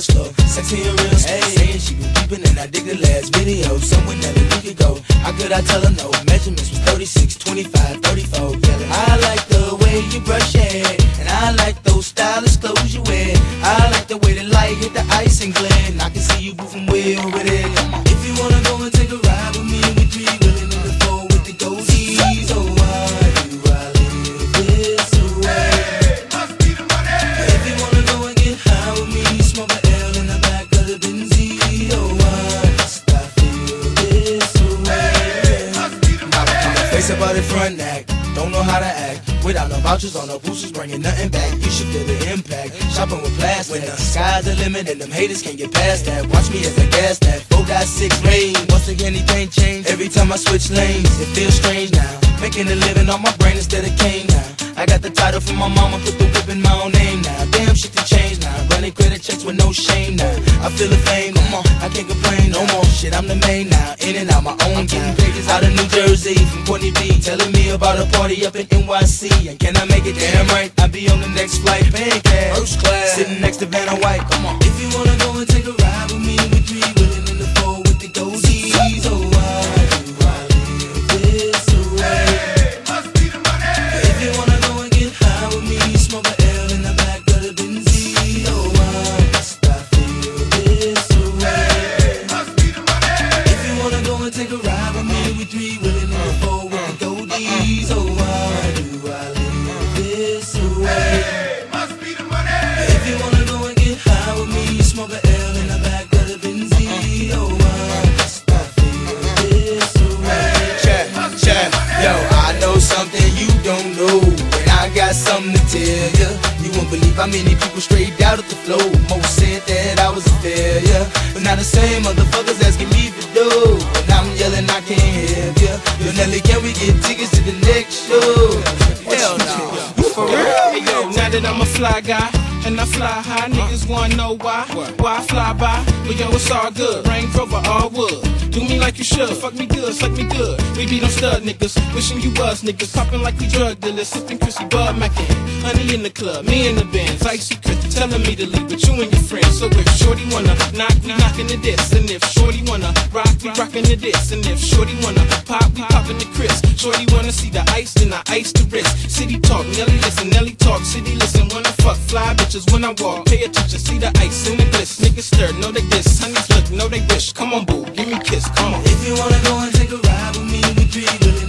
dance floor. Sexy and real, hey. saying she been peeping and I dig the last video. Somewhere that a week ago. How could I tell her no? Measurements was 36, 25, 34. Yelling. I like the way you brush your hair, and I like those stylish clothes you wear. I like the way the light don't know how to act. Without no vouchers on no boosters, bringing nothing back. You should feel the impact. Shopping with plastic. When the sky's the limit and them haters can't get past that. Watch me as I gas that. Four got six range. Once again, anything change. Every time I switch lanes, it feels strange now. Making a living on my brain instead of cane now. I got the title from my mama, put the whip in my own name now. Damn shit to change now. Running credit checks with no shame now. I feel the fame, come on, I can't complain no more. Shit, I'm the main now. In and out my own game. Out of New Jersey from Courtney B. Telling me about a party up in NYC. And can I make it damn right? I'll be on the next flight, paying cash. First class. Sitting next to Vanna White, come on. If you wanna go and got something to tell ya. You won't believe how many people straight out of the flow. Most said that I was a failure, but now the same motherfuckers asking me for dough. And I'm yelling, I can't help ya. Yo, Nelly, can we get tickets to the next show? Hell no. For real? Yo, now that I'm a fly guy and I fly high, niggas wanna know why. Why I fly by? But yo, it's all good. Range Rover, all wood. Do me like you should. Fuck me good, suck me good. We be them stud niggas. Wishing you was niggas. Popping like we drug dealers. Sipping Chrissy Bud Mackin. Honey in the club, me in the Benz. Icy Chris telling me to leave with you and your friends. So if Shorty wanna knock, we knocking the diss. And if Shorty wanna rock, we rocking the diss. And if Shorty wanna pop, we popping the Chris. Shorty wanna see the ice, then I ice the wrist. City talk, Nelly listen, Nelly talk, city fly when I walk. Pay attention, see the ice in the bliss. Niggas stir, know they diss. Honeys look, know they wish. Come on, boo, give me kiss, come on. If you wanna go and take a ride with me, we three